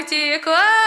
мультик. А!